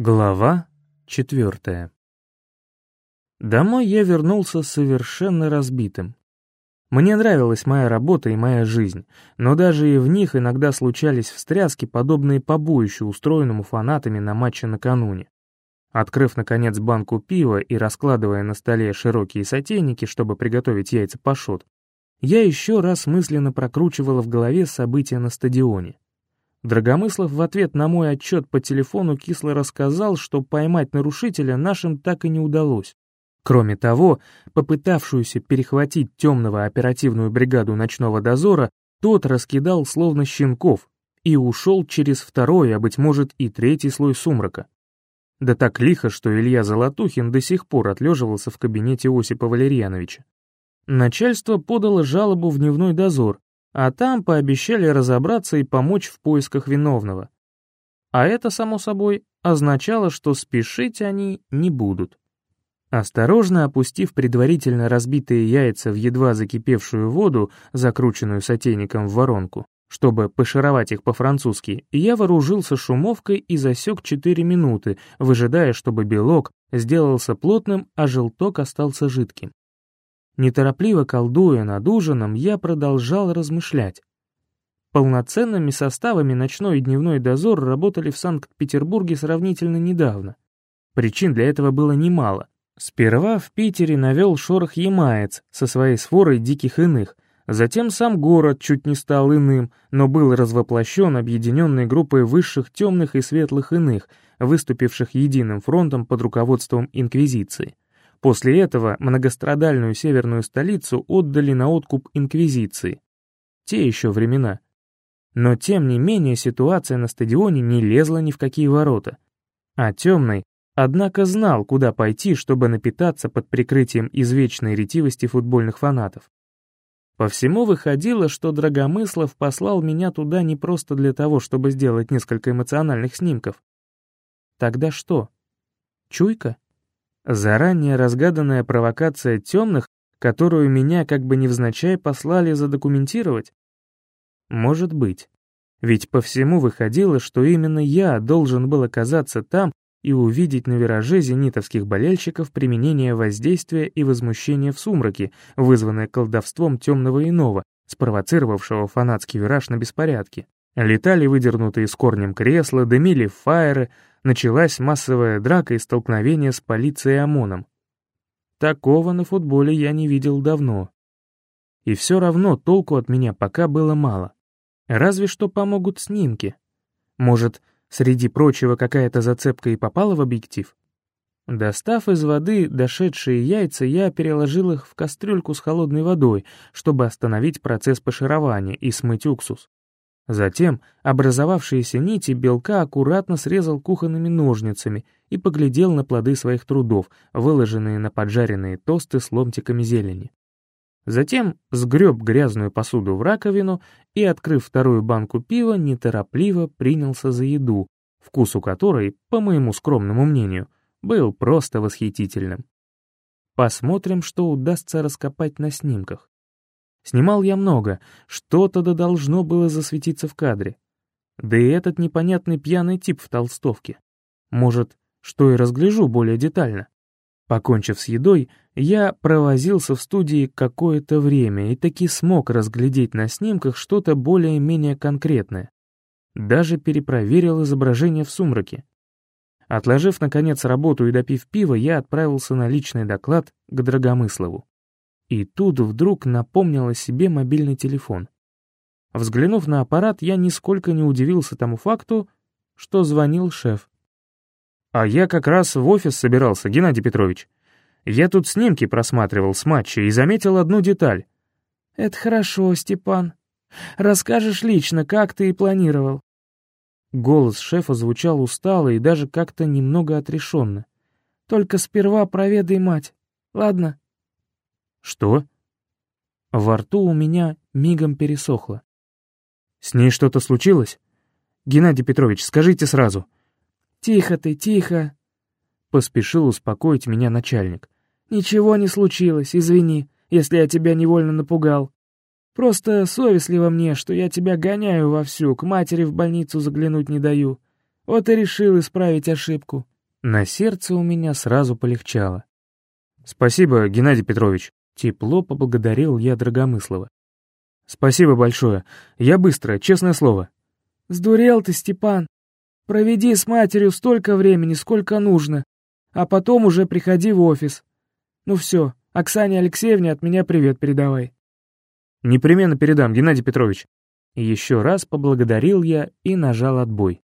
Глава четвертая. Домой я вернулся совершенно разбитым. Мне нравилась моя работа и моя жизнь, но даже и в них иногда случались встряски, подобные побоищу, устроенному фанатами на матче накануне. Открыв, наконец, банку пива и раскладывая на столе широкие сотейники, чтобы приготовить яйца пашот, я еще раз мысленно прокручивала в голове события на стадионе. Драгомыслов в ответ на мой отчет по телефону кисло рассказал, что поймать нарушителя нашим так и не удалось. Кроме того, попытавшуюся перехватить темного оперативную бригаду ночного дозора, тот раскидал словно щенков и ушел через второй, а быть может и третий слой сумрака. Да так лихо, что Илья Золотухин до сих пор отлеживался в кабинете Осипа Валерьяновича. Начальство подало жалобу в дневной дозор, а там пообещали разобраться и помочь в поисках виновного. А это, само собой, означало, что спешить они не будут. Осторожно опустив предварительно разбитые яйца в едва закипевшую воду, закрученную сотейником в воронку, чтобы пошаровать их по-французски, я вооружился шумовкой и засек 4 минуты, выжидая, чтобы белок сделался плотным, а желток остался жидким. Неторопливо колдуя над ужином, я продолжал размышлять. Полноценными составами ночной и дневной дозор работали в Санкт-Петербурге сравнительно недавно. Причин для этого было немало. Сперва в Питере навел шорох ямаец со своей сворой диких иных, затем сам город чуть не стал иным, но был развоплощен объединенной группой высших темных и светлых иных, выступивших единым фронтом под руководством Инквизиции. После этого многострадальную северную столицу отдали на откуп Инквизиции. Те еще времена. Но тем не менее ситуация на стадионе не лезла ни в какие ворота. А темный, однако знал, куда пойти, чтобы напитаться под прикрытием извечной ретивости футбольных фанатов. По всему выходило, что Драгомыслов послал меня туда не просто для того, чтобы сделать несколько эмоциональных снимков. Тогда что? Чуйка? Заранее разгаданная провокация темных, которую меня как бы невзначай послали задокументировать? Может быть. Ведь по всему выходило, что именно я должен был оказаться там и увидеть на вираже зенитовских болельщиков применение воздействия и возмущения в сумраке, вызванное колдовством темного иного, спровоцировавшего фанатский вираж на беспорядке. Летали выдернутые с корнем кресла, дымили фаеры, началась массовая драка и столкновение с полицией и ОМОНом. Такого на футболе я не видел давно. И все равно толку от меня пока было мало. Разве что помогут снимки. Может, среди прочего какая-то зацепка и попала в объектив? Достав из воды дошедшие яйца, я переложил их в кастрюльку с холодной водой, чтобы остановить процесс поширования и смыть уксус. Затем образовавшиеся нити белка аккуратно срезал кухонными ножницами и поглядел на плоды своих трудов, выложенные на поджаренные тосты с ломтиками зелени. Затем сгреб грязную посуду в раковину и, открыв вторую банку пива, неторопливо принялся за еду, вкусу которой, по моему скромному мнению, был просто восхитительным. Посмотрим, что удастся раскопать на снимках. Снимал я много, что-то да должно было засветиться в кадре. Да и этот непонятный пьяный тип в толстовке. Может, что и разгляжу более детально. Покончив с едой, я провозился в студии какое-то время и таки смог разглядеть на снимках что-то более-менее конкретное. Даже перепроверил изображение в сумраке. Отложив, наконец, работу и допив пива, я отправился на личный доклад к Драгомыслову. И тут вдруг напомнил о себе мобильный телефон. Взглянув на аппарат, я нисколько не удивился тому факту, что звонил шеф. «А я как раз в офис собирался, Геннадий Петрович. Я тут снимки просматривал с матча и заметил одну деталь». «Это хорошо, Степан. Расскажешь лично, как ты и планировал». Голос шефа звучал устало и даже как-то немного отрешенно. «Только сперва проведай мать, ладно?» «Что?» Во рту у меня мигом пересохло. «С ней что-то случилось? Геннадий Петрович, скажите сразу». «Тихо ты, тихо!» Поспешил успокоить меня начальник. «Ничего не случилось, извини, если я тебя невольно напугал. Просто совестливо мне, что я тебя гоняю вовсю, к матери в больницу заглянуть не даю. Вот и решил исправить ошибку. На сердце у меня сразу полегчало. «Спасибо, Геннадий Петрович», — тепло поблагодарил я Драгомыслова. «Спасибо большое. Я быстро, честное слово». «Сдурел ты, Степан. Проведи с матерью столько времени, сколько нужно, а потом уже приходи в офис. Ну все, Оксане Алексеевне от меня привет передавай». «Непременно передам, Геннадий Петрович». Еще раз поблагодарил я и нажал отбой.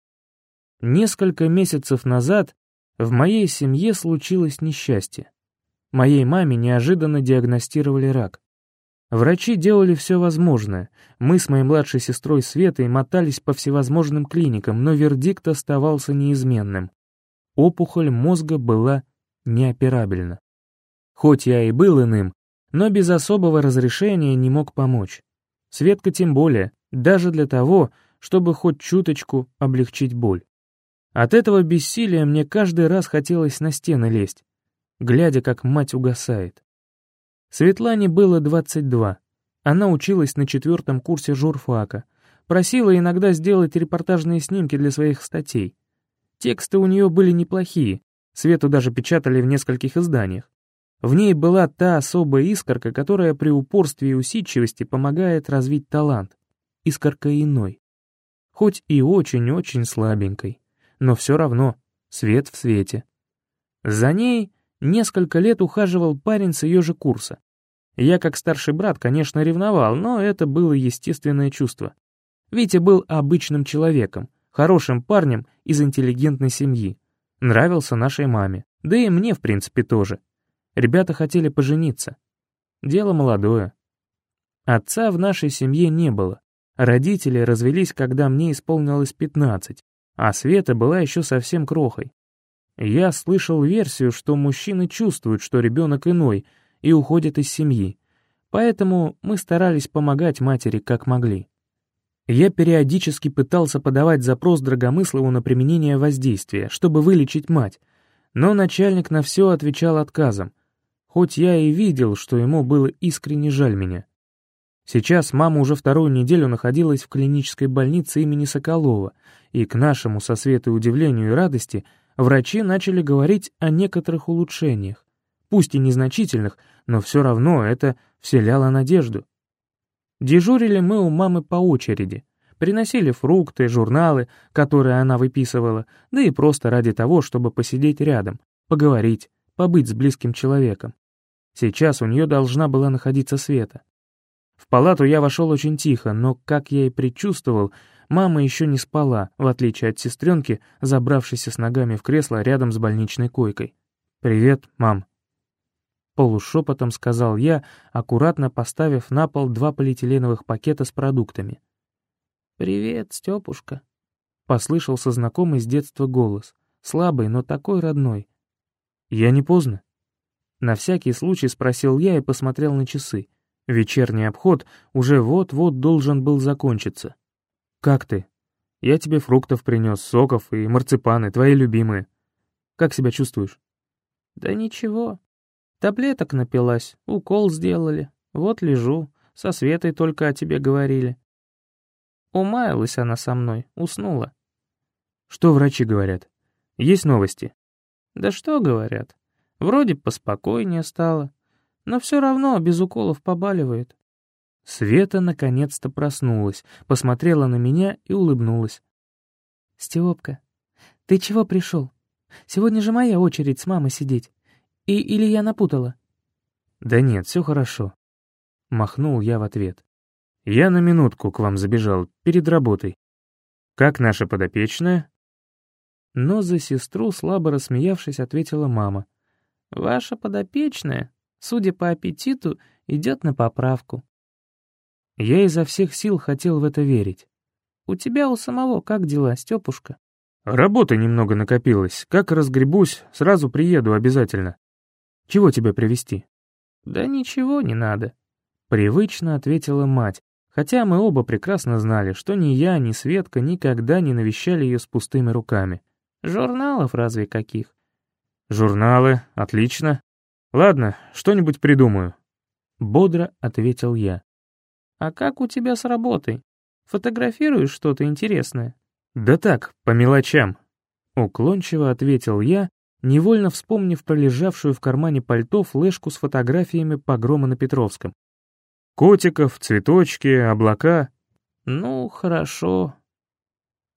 Несколько месяцев назад в моей семье случилось несчастье. Моей маме неожиданно диагностировали рак. Врачи делали все возможное. Мы с моей младшей сестрой Светой мотались по всевозможным клиникам, но вердикт оставался неизменным. Опухоль мозга была неоперабельна. Хоть я и был иным, но без особого разрешения не мог помочь. Светка тем более, даже для того, чтобы хоть чуточку облегчить боль. От этого бессилия мне каждый раз хотелось на стены лезть, глядя, как мать угасает. Светлане было 22. Она училась на четвертом курсе журфака. Просила иногда сделать репортажные снимки для своих статей. Тексты у нее были неплохие, Свету даже печатали в нескольких изданиях. В ней была та особая искорка, которая при упорстве и усидчивости помогает развить талант. Искорка иной. Хоть и очень-очень слабенькой, но все равно свет в свете. За ней Несколько лет ухаживал парень с ее же курса. Я, как старший брат, конечно, ревновал, но это было естественное чувство. Витя был обычным человеком, хорошим парнем из интеллигентной семьи. Нравился нашей маме, да и мне, в принципе, тоже. Ребята хотели пожениться. Дело молодое. Отца в нашей семье не было. Родители развелись, когда мне исполнилось 15, а Света была еще совсем крохой. Я слышал версию, что мужчины чувствуют, что ребенок иной, и уходят из семьи. Поэтому мы старались помогать матери как могли. Я периодически пытался подавать запрос Драгомыслову на применение воздействия, чтобы вылечить мать, но начальник на все отвечал отказом, хоть я и видел, что ему было искренне жаль меня. Сейчас мама уже вторую неделю находилась в клинической больнице имени Соколова, и к нашему со Светой удивлению и радости — врачи начали говорить о некоторых улучшениях, пусть и незначительных, но все равно это вселяло надежду. Дежурили мы у мамы по очереди, приносили фрукты, журналы, которые она выписывала, да и просто ради того, чтобы посидеть рядом, поговорить, побыть с близким человеком. Сейчас у нее должна была находиться Света. В палату я вошел очень тихо, но, как я и предчувствовал, Мама еще не спала, в отличие от сестренки, забравшейся с ногами в кресло рядом с больничной койкой. «Привет, мам». Полушепотом сказал я, аккуратно поставив на пол два полиэтиленовых пакета с продуктами. «Привет, Степушка», — послышался знакомый с детства голос, слабый, но такой родной. «Я не поздно?» На всякий случай спросил я и посмотрел на часы. Вечерний обход уже вот-вот должен был закончиться. «Как ты? Я тебе фруктов принес, соков и марципаны, твои любимые. Как себя чувствуешь?» «Да ничего. Таблеток напилась, укол сделали. Вот лежу, со Светой только о тебе говорили. Умаялась она со мной, уснула». «Что врачи говорят? Есть новости?» «Да что говорят? Вроде поспокойнее стало, но все равно без уколов побаливает. Света наконец-то проснулась, посмотрела на меня и улыбнулась. «Степка, ты чего пришел? Сегодня же моя очередь с мамой сидеть. И или я напутала?» «Да нет, все хорошо», — махнул я в ответ. «Я на минутку к вам забежал, перед работой. Как наша подопечная?» Но за сестру, слабо рассмеявшись, ответила мама. «Ваша подопечная, судя по аппетиту, идет на поправку. Я изо всех сил хотел в это верить. «У тебя у самого как дела, Степушка?» «Работы немного накопилось. Как разгребусь, сразу приеду обязательно. Чего тебе привезти?» «Да ничего не надо», — привычно ответила мать, хотя мы оба прекрасно знали, что ни я, ни Светка никогда не навещали ее с пустыми руками. «Журналов разве каких?» «Журналы, отлично. Ладно, что-нибудь придумаю», — бодро ответил я. «А как у тебя с работой? Фотографируешь что-то интересное?» «Да так, по мелочам. Уклончиво ответил я, невольно вспомнив пролежавшую в кармане пальто флешку с фотографиями погрома на Петровском. Котиков, цветочки, облака. Ну, хорошо.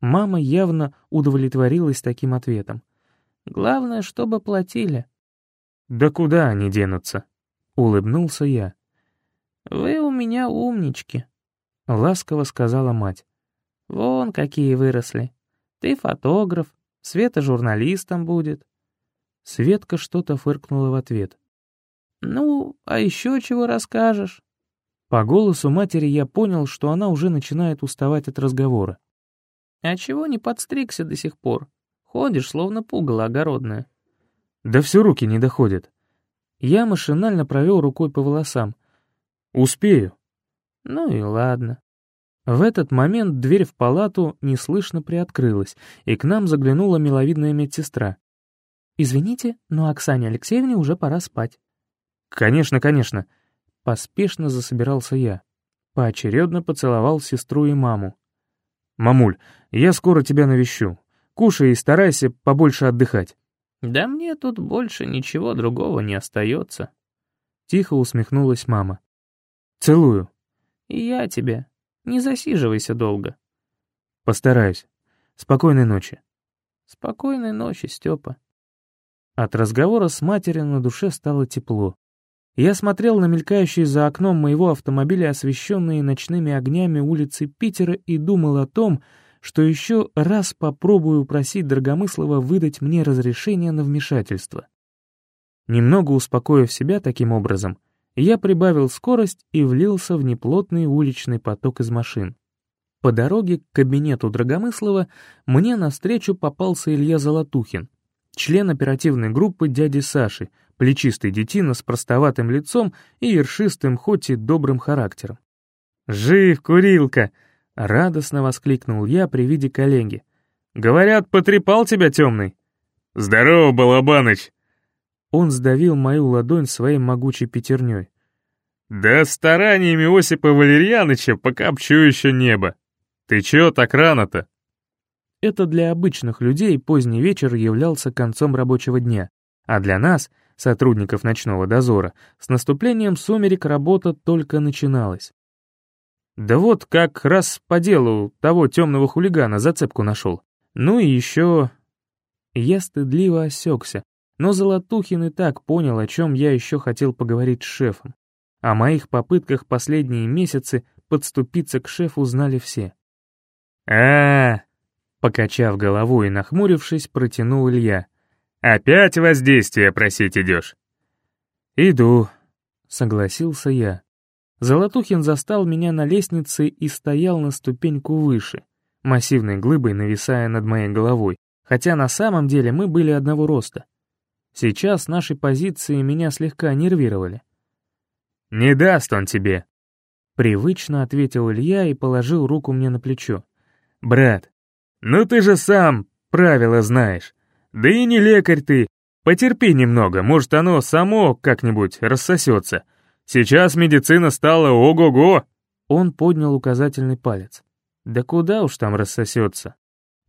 Мама явно удовлетворилась таким ответом. Главное, чтобы платили. Да куда они денутся? Улыбнулся я. Вы у меня умнички, ласково сказала мать. Вон какие выросли. Ты фотограф, Света журналистом будет. Светка что-то фыркнула в ответ. «Ну, а еще чего расскажешь?» По голосу матери я понял, что она уже начинает уставать от разговора. «А чего не подстригся до сих пор? Ходишь, словно пугало огородное». «Да все руки не доходят». Я машинально провел рукой по волосам. «Успею». «Ну и ладно». В этот момент дверь в палату неслышно приоткрылась, и к нам заглянула миловидная медсестра. «Извините, но Оксане Алексеевне уже пора спать». «Конечно, конечно», Поспешно засобирался я. Поочередно поцеловал сестру и маму. «Мамуль, я скоро тебя навещу. Кушай и старайся побольше отдыхать». «Да мне тут больше ничего другого не остается», — тихо усмехнулась мама. «Целую». «И я тебя. Не засиживайся долго». «Постараюсь. Спокойной ночи». «Спокойной ночи, Степа». От разговора с матерью на душе стало тепло. Я смотрел на мелькающие за окном моего автомобиля освещенные ночными огнями улицы Питера и думал о том, что еще раз попробую просить Драгомыслова выдать мне разрешение на вмешательство. Немного успокоив себя таким образом, я прибавил скорость и влился в неплотный уличный поток из машин. По дороге к кабинету Драгомыслова мне навстречу попался Илья Золотухин, член оперативной группы дяди Саши — плечистый детина с простоватым лицом и ершистым, хоть и добрым характером. «Жив, курилка!» — радостно воскликнул я при виде коллеги. «Говорят, потрепал тебя темный?» «Здорово, Балабаныч!» Он сдавил мою ладонь своей могучей пятерней. «Да стараниями Осипа Валерьяныча покопчу еще небо. Ты чё так рано-то?» Это для обычных людей поздний вечер являлся концом рабочего дня, а для нас — сотрудников ночного дозора, с наступлением сумерек работа только начиналась. Да вот как раз по делу того темного хулигана зацепку нашел. Ну и еще... Я стыдливо осекся, но Золотухин и так понял, о чем я еще хотел поговорить с шефом. О моих попытках последние месяцы подступиться к шефу знали все. а, Покачав головой и нахмурившись, протянул Илья. «Опять воздействие просить идешь?» «Иду», — согласился я. Золотухин застал меня на лестнице и стоял на ступеньку выше, массивной глыбой нависая над моей головой, хотя на самом деле мы были одного роста. Сейчас наши позиции меня слегка нервировали. «Не даст он тебе», — привычно ответил Илья и положил руку мне на плечо. «Брат, ну ты же сам правила знаешь. Да и не лекарь ты. Потерпи немного, может, оно само как-нибудь рассосется. Сейчас медицина стала ого-го!» Он поднял указательный палец. «Да куда уж там рассосется?»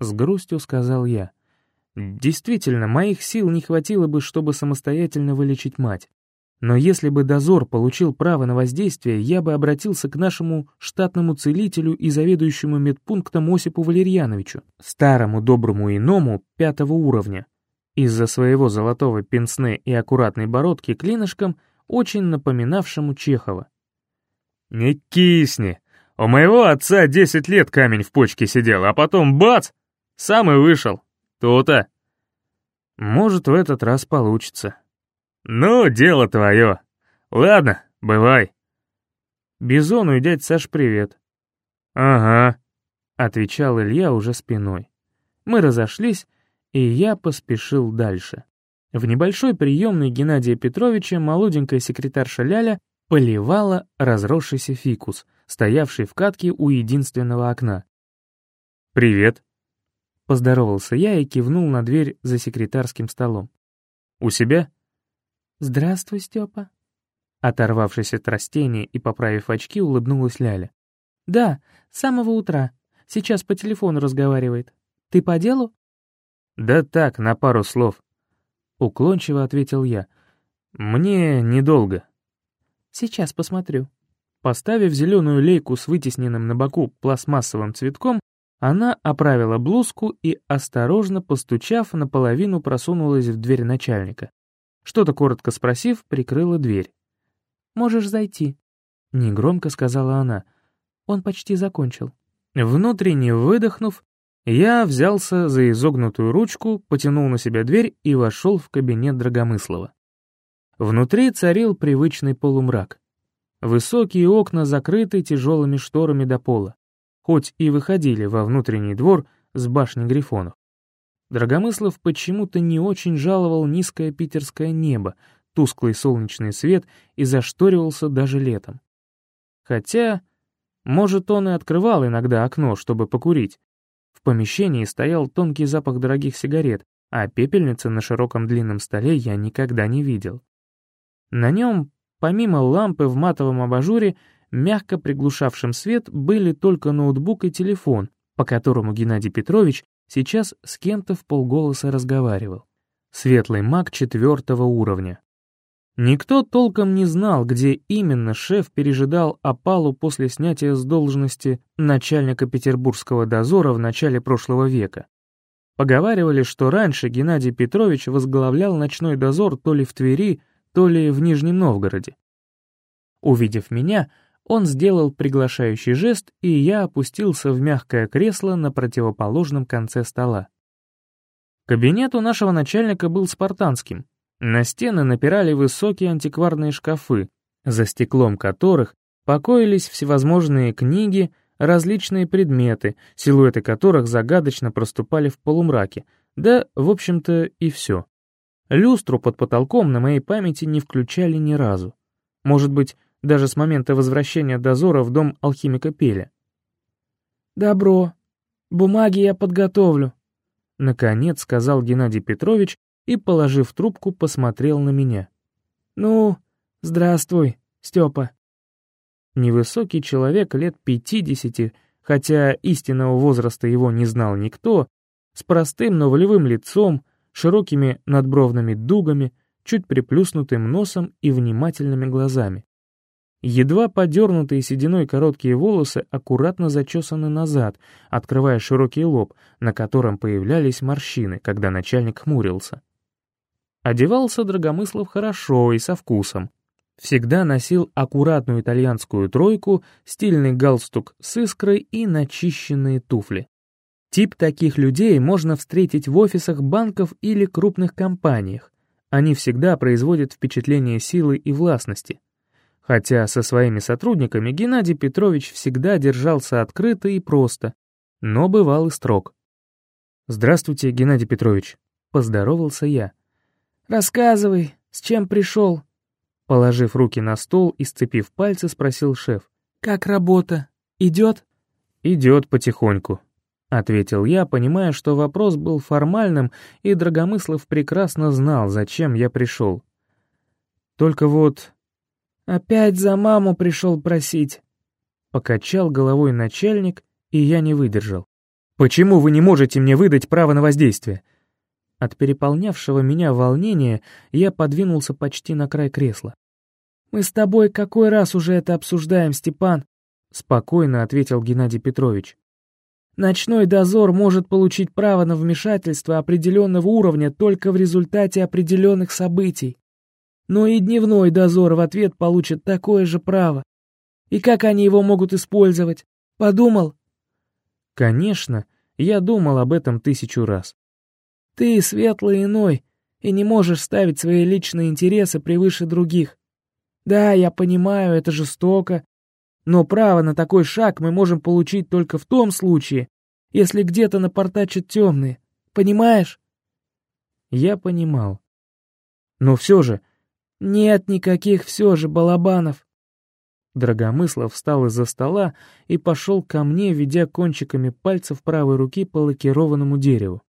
С грустью сказал я. «Действительно, моих сил не хватило бы, чтобы самостоятельно вылечить мать. Но если бы дозор получил право на воздействие, я бы обратился к нашему штатному целителю и заведующему медпунктом Осипу Валерьяновичу, старому доброму иному пятого уровня. Из-за своего золотого пенсне и аккуратной бородки клинышком, очень напоминавшему Чехова. «Не кисни! У моего отца десять лет камень в почке сидел, а потом бац! Сам и вышел. То-то!» «Может, в этот раз получится», «Ну, дело твое. Ладно, бывай». «Бизону и дядь Саш привет». «Ага», — отвечал Илья уже спиной. Мы разошлись, и я поспешил дальше. В небольшой приемной Геннадия Петровича молоденькая секретарша Ляля поливала разросшийся фикус, стоявший в катке у единственного окна. «Привет», — поздоровался я и кивнул на дверь за секретарским столом. «У себя?» «Здравствуй, Степа». Оторвавшись от растения и поправив очки, улыбнулась Ляля. «Да, с самого утра. Сейчас по телефону разговаривает. Ты по делу?» «Да так, на пару слов», — уклончиво ответил я. «Мне недолго». «Сейчас посмотрю». Поставив зеленую лейку с вытесненным на боку пластмассовым цветком, она оправила блузку и, осторожно постучав, наполовину просунулась в дверь начальника. Что-то коротко спросив, прикрыла дверь. «Можешь зайти», — негромко сказала она. «Он почти закончил». Внутренне выдохнув, я взялся за изогнутую ручку, потянул на себя дверь и вошел в кабинет Драгомыслова. Внутри царил привычный полумрак. Высокие окна закрыты тяжелыми шторами до пола, хоть и выходили во внутренний двор с башни Грифонов. Драгомыслов почему-то не очень жаловал низкое питерское небо, тусклый солнечный свет и зашторивался даже летом. Хотя, может, он и открывал иногда окно, чтобы покурить. В помещении стоял тонкий запах дорогих сигарет, а пепельницы на широком длинном столе я никогда не видел. На нем, помимо лампы в матовом абажуре, мягко приглушавшим свет, были только ноутбук и телефон, по которому Геннадий Петрович сейчас с кем-то в полголоса разговаривал. Светлый маг четвертого уровня. Никто толком не знал, где именно шеф пережидал опалу после снятия с должности начальника петербургского дозора в начале прошлого века. Поговаривали, что раньше Геннадий Петрович возглавлял ночной дозор то ли в Твери, то ли в Нижнем Новгороде. Увидев меня, он сделал приглашающий жест, и я опустился в мягкое кресло на противоположном конце стола. Кабинет у нашего начальника был спартанским, на стены напирали высокие антикварные шкафы, за стеклом которых покоились всевозможные книги, различные предметы, силуэты которых загадочно проступали в полумраке, да, в общем-то, и все. Люстру под потолком на моей памяти не включали ни разу. Может быть, даже с момента возвращения дозора в дом алхимика Пеля. «Добро. Бумаги я подготовлю», — наконец сказал Геннадий Петрович и, положив трубку, посмотрел на меня. «Ну, здравствуй, Степа». Невысокий человек лет пятидесяти, хотя истинного возраста его не знал никто, с простым, но волевым лицом, широкими надбровными дугами, чуть приплюснутым носом и внимательными глазами. Едва подернутые сединой короткие волосы аккуратно зачесаны назад, открывая широкий лоб, на котором появлялись морщины, когда начальник хмурился. Одевался Драгомыслов хорошо и со вкусом. Всегда носил аккуратную итальянскую тройку, стильный галстук с искрой и начищенные туфли. Тип таких людей можно встретить в офисах банков или крупных компаниях. Они всегда производят впечатление силы и властности. Хотя со своими сотрудниками Геннадий Петрович всегда держался открыто и просто, но бывал и строг. «Здравствуйте, Геннадий Петрович», — поздоровался я. «Рассказывай, с чем пришел?» Положив руки на стол и сцепив пальцы, спросил шеф. «Как работа? Идет?» «Идет потихоньку», — ответил я, понимая, что вопрос был формальным, и Драгомыслов прекрасно знал, зачем я пришел. «Только вот...» «Опять за маму пришел просить», — покачал головой начальник, и я не выдержал. «Почему вы не можете мне выдать право на воздействие? От переполнявшего меня волнения я подвинулся почти на край кресла. «Мы с тобой какой раз уже это обсуждаем, Степан?» — спокойно ответил Геннадий Петрович. «Ночной дозор может получить право на вмешательство определенного уровня только в результате определенных событий. Но и дневной дозор в ответ получит такое же право. И как они его могут использовать? Подумал?» «Конечно, я думал об этом тысячу раз. Ты светлый иной и не можешь ставить свои личные интересы превыше других. Да, я понимаю, это жестоко, но право на такой шаг мы можем получить только в том случае, если где-то напортачат темные. Понимаешь? Я понимал. Но все же... Нет никаких все же, Балабанов. Драгомыслов встал из-за стола и пошел ко мне, ведя кончиками пальцев правой руки по лакированному дереву.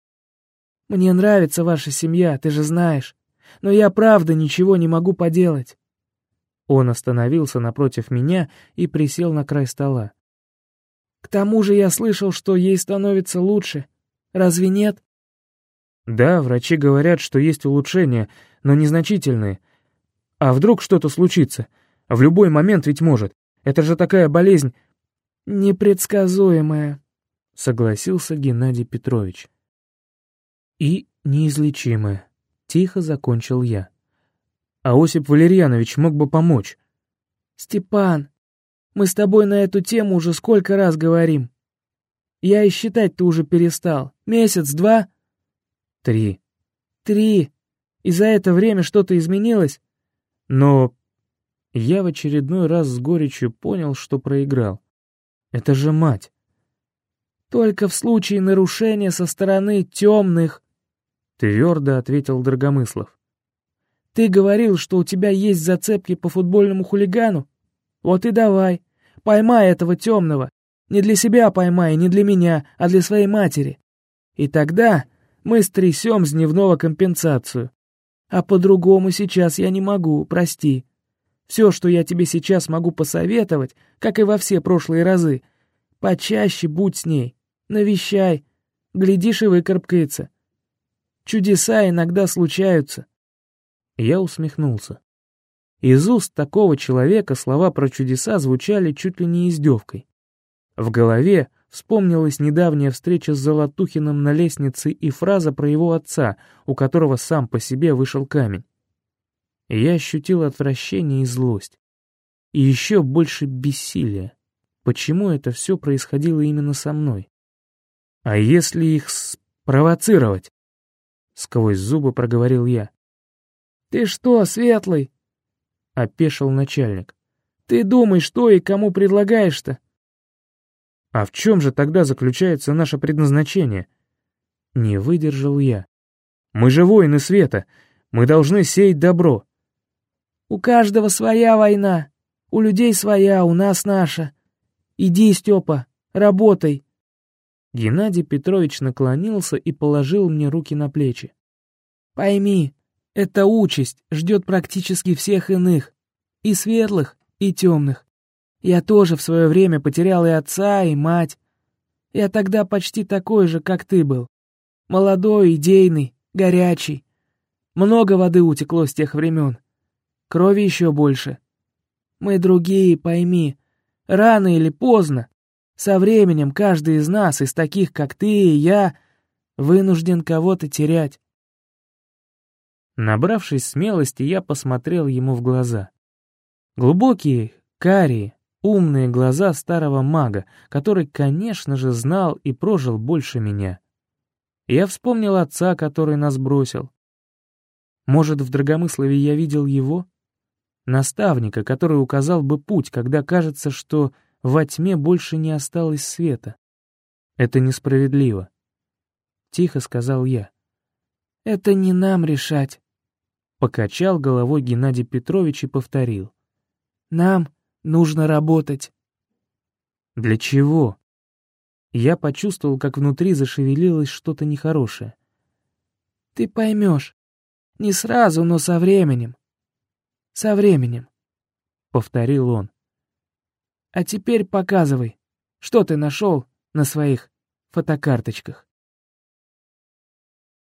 Мне нравится ваша семья, ты же знаешь. Но я правда ничего не могу поделать». Он остановился напротив меня и присел на край стола. «К тому же я слышал, что ей становится лучше. Разве нет?» Да, врачи говорят, что есть улучшения, но незначительные. А вдруг что-то случится? В любой момент ведь может. Это же такая болезнь... Непредсказуемая, согласился Геннадий Петрович. И неизлечимая. Тихо закончил я. А Осип Валерьянович мог бы помочь. «Степан, мы с тобой на эту тему уже сколько раз говорим. Я и считать-то уже перестал. Месяц, два?» «Три». «Три. И за это время что-то изменилось?» «Но...» Я в очередной раз с горечью понял, что проиграл. «Это же мать». «Только в случае нарушения со стороны темных», — твердо ответил Драгомыслов. «Ты говорил, что у тебя есть зацепки по футбольному хулигану? Вот и давай, поймай этого темного. Не для себя поймай, не для меня, а для своей матери. И тогда мы стрясем с дневного компенсацию. А по-другому сейчас я не могу, прости. Все, что я тебе сейчас могу посоветовать, как и во все прошлые разы, почаще будь с ней, навещай, глядишь и выкарабкается. Чудеса иногда случаются. Я усмехнулся. Из уст такого человека слова про чудеса звучали чуть ли не издевкой. В голове вспомнилась недавняя встреча с Золотухиным на лестнице и фраза про его отца, у которого сам по себе вышел камень. И я ощутил отвращение и злость. И еще больше бессилия. Почему это все происходило именно со мной? А если их спровоцировать? Сквозь зубы проговорил я. «Ты что, Светлый?» — опешил начальник. «Ты думай, что и кому предлагаешь-то?» «А в чем же тогда заключается наше предназначение?» Не выдержал я. «Мы же воины света, мы должны сеять добро». «У каждого своя война, у людей своя, у нас наша. Иди, Степа, работай». Геннадий Петрович наклонился и положил мне руки на плечи. «Пойми, эта участь ждет практически всех иных, и светлых, и темных. Я тоже в свое время потерял и отца, и мать. Я тогда почти такой же, как ты был. Молодой, идейный, горячий. Много воды утекло с тех времен. Крови еще больше. Мы другие, пойми. Рано или поздно, со временем каждый из нас, из таких, как ты и я, вынужден кого-то терять. Набравшись смелости, я посмотрел ему в глаза. Глубокие, карие, умные глаза старого мага, который, конечно же, знал и прожил больше меня. Я вспомнил отца, который нас бросил. Может, в Драгомыслове я видел его? Наставника, который указал бы путь, когда кажется, что во тьме больше не осталось света. Это несправедливо. Тихо сказал я. «Это не нам решать», — покачал головой Геннадий Петрович и повторил. «Нам нужно работать». «Для чего?» Я почувствовал, как внутри зашевелилось что-то нехорошее. «Ты поймешь. Не сразу, но со временем. Со временем», — повторил он. «А теперь показывай, что ты нашел на своих фотокарточках».